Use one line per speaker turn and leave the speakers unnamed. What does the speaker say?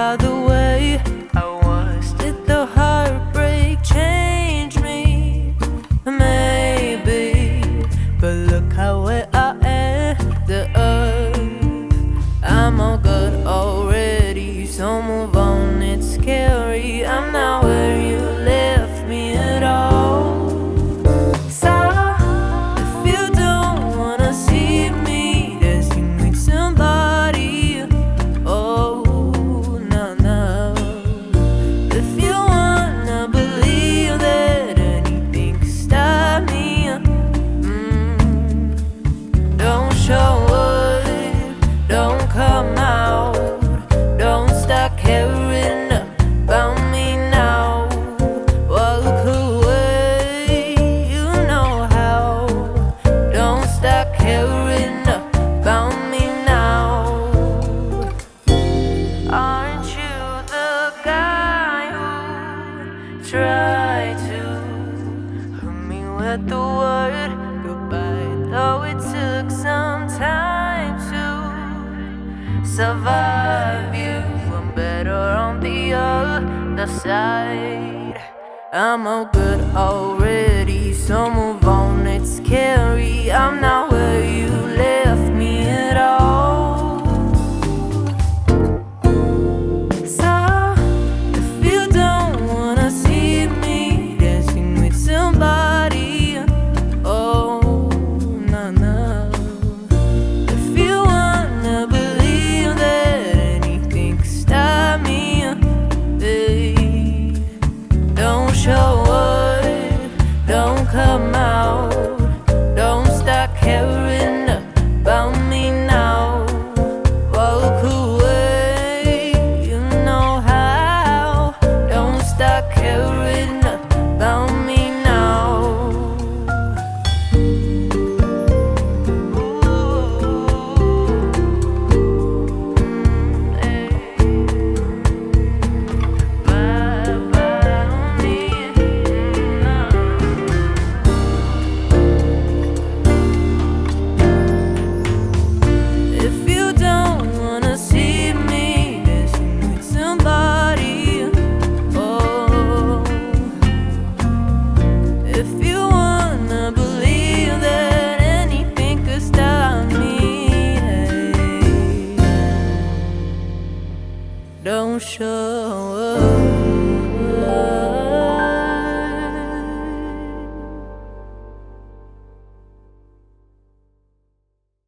by the way. try to hurt me with the word goodbye. Though it took some time to survive you, I'm better on the other side. I'm all good already, Some of don't show up.